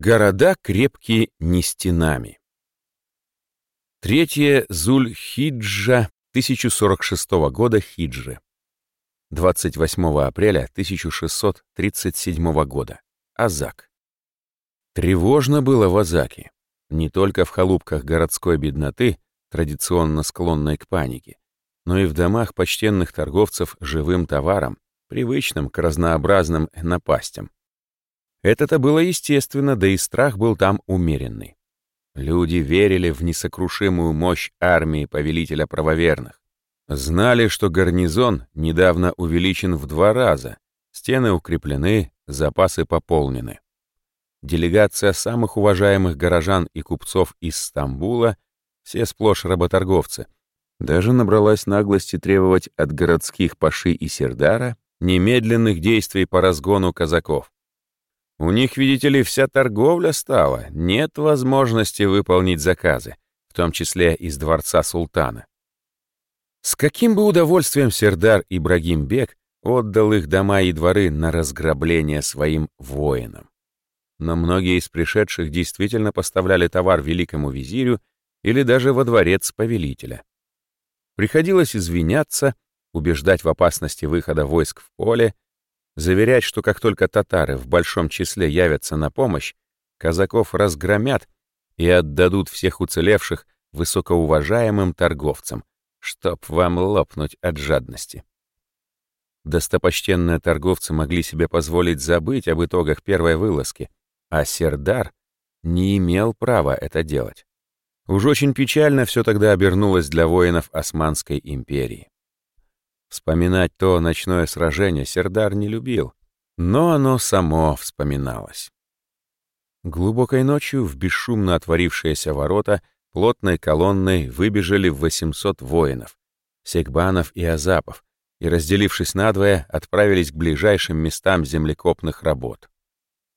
Города крепкие не стенами. Третье Зуль-Хиджа 1046 года хиджры. 28 апреля 1637 года. Азак. Тревожно было в Азаке. Не только в халупках городской бедноты, традиционно склонной к панике, но и в домах почтенных торговцев живым товаром, привычным к разнообразным напастям. Это-то было естественно, да и страх был там умеренный. Люди верили в несокрушимую мощь армии повелителя правоверных. Знали, что гарнизон недавно увеличен в два раза, стены укреплены, запасы пополнены. Делегация самых уважаемых горожан и купцов из Стамбула, все сплошь работорговцы, даже набралась наглости требовать от городских Паши и Сердара немедленных действий по разгону казаков. У них, видите ли, вся торговля стала, нет возможности выполнить заказы, в том числе из дворца султана. С каким бы удовольствием Сердар Ибрагим Бек отдал их дома и дворы на разграбление своим воинам. Но многие из пришедших действительно поставляли товар великому визирю или даже во дворец повелителя. Приходилось извиняться, убеждать в опасности выхода войск в поле, заверять, что как только татары в большом числе явятся на помощь, казаков разгромят и отдадут всех уцелевших высокоуважаемым торговцам, чтоб вам лопнуть от жадности. Достопочтенные торговцы могли себе позволить забыть об итогах первой вылазки, а Сердар не имел права это делать. Уж очень печально все тогда обернулось для воинов Османской империи. Вспоминать то ночное сражение Сердар не любил, но оно само вспоминалось. Глубокой ночью в бесшумно отворившиеся ворота плотной колонной выбежали 800 воинов, секбанов и азапов, и, разделившись надвое, отправились к ближайшим местам землекопных работ.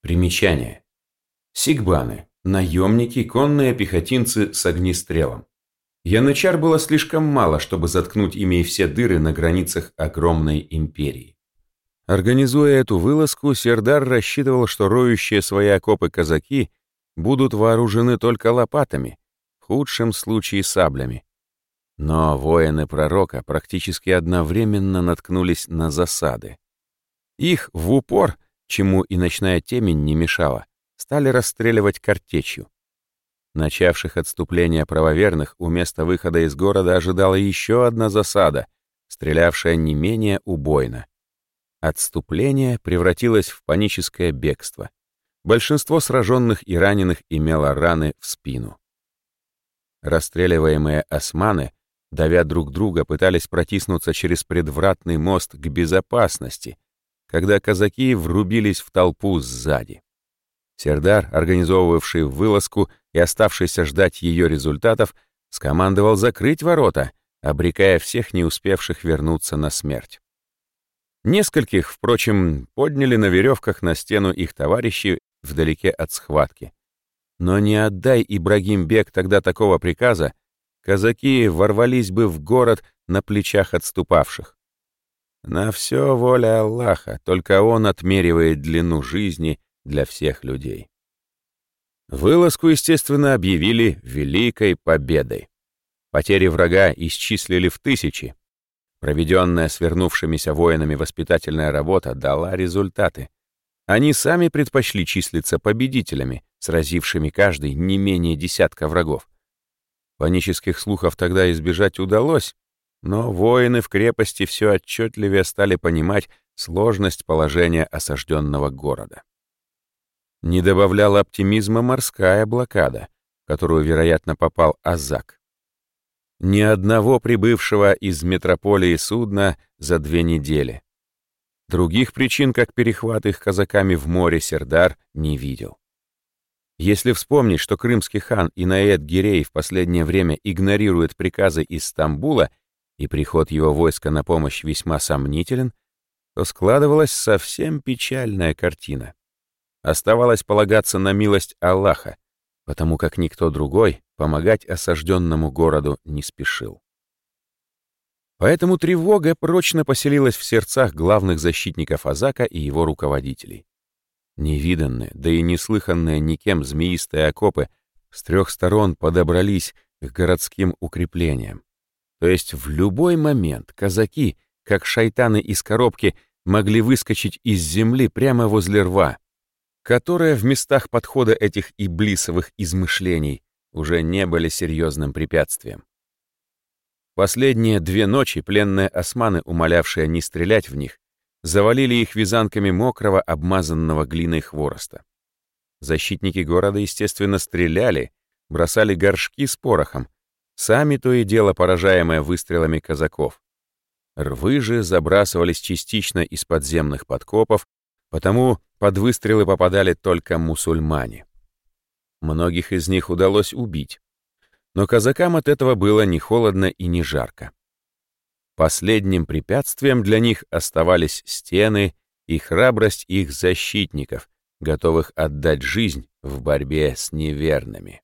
Примечание. Сигбаны Наемники, конные пехотинцы с огнестрелом. Янычар было слишком мало, чтобы заткнуть ими все дыры на границах огромной империи. Организуя эту вылазку, Сердар рассчитывал, что роющие свои окопы казаки будут вооружены только лопатами, в худшем случае саблями. Но воины пророка практически одновременно наткнулись на засады. Их в упор, чему и ночная темень не мешала, стали расстреливать картечью. Начавших отступление правоверных у места выхода из города ожидала еще одна засада, стрелявшая не менее убойно. Отступление превратилось в паническое бегство. Большинство сраженных и раненых имело раны в спину. Расстреливаемые османы, давя друг друга, пытались протиснуться через предвратный мост к безопасности, когда казаки врубились в толпу сзади. Сердар, организовывавший вылазку и оставшийся ждать ее результатов, скомандовал закрыть ворота, обрекая всех не успевших вернуться на смерть. Нескольких, впрочем, подняли на веревках на стену их товарищи вдалеке от схватки. Но не отдай Ибрагим Бек тогда такого приказа, казаки ворвались бы в город на плечах отступавших. На все воля Аллаха, только Он отмеривает длину жизни для всех людей. Вылазку, естественно, объявили Великой Победой. Потери врага исчислили в тысячи. Проведенная свернувшимися воинами воспитательная работа дала результаты. Они сами предпочли числиться победителями, сразившими каждый не менее десятка врагов. Панических слухов тогда избежать удалось, но воины в крепости все отчетливее стали понимать сложность положения осажденного города. Не добавляла оптимизма морская блокада, которую, вероятно, попал Азак. Ни одного прибывшего из метрополии судна за две недели. Других причин, как перехват их казаками в море Сердар, не видел. Если вспомнить, что крымский хан Инаэт Гирей в последнее время игнорирует приказы из Стамбула и приход его войска на помощь весьма сомнителен, то складывалась совсем печальная картина. Оставалось полагаться на милость Аллаха, потому как никто другой помогать осажденному городу не спешил. Поэтому тревога прочно поселилась в сердцах главных защитников Азака и его руководителей. Невиданные, да и неслыханные никем змеистые окопы с трех сторон подобрались к городским укреплениям. То есть в любой момент казаки, как шайтаны из коробки, могли выскочить из земли прямо возле рва, которые в местах подхода этих иблисовых измышлений уже не были серьезным препятствием. Последние две ночи пленные османы, умолявшие не стрелять в них, завалили их вязанками мокрого, обмазанного глиной хвороста. Защитники города, естественно, стреляли, бросали горшки с порохом, сами то и дело поражаемые выстрелами казаков. Рвы же забрасывались частично из подземных подкопов, потому под выстрелы попадали только мусульмане. Многих из них удалось убить, но казакам от этого было ни холодно и ни жарко. Последним препятствием для них оставались стены и храбрость их защитников, готовых отдать жизнь в борьбе с неверными.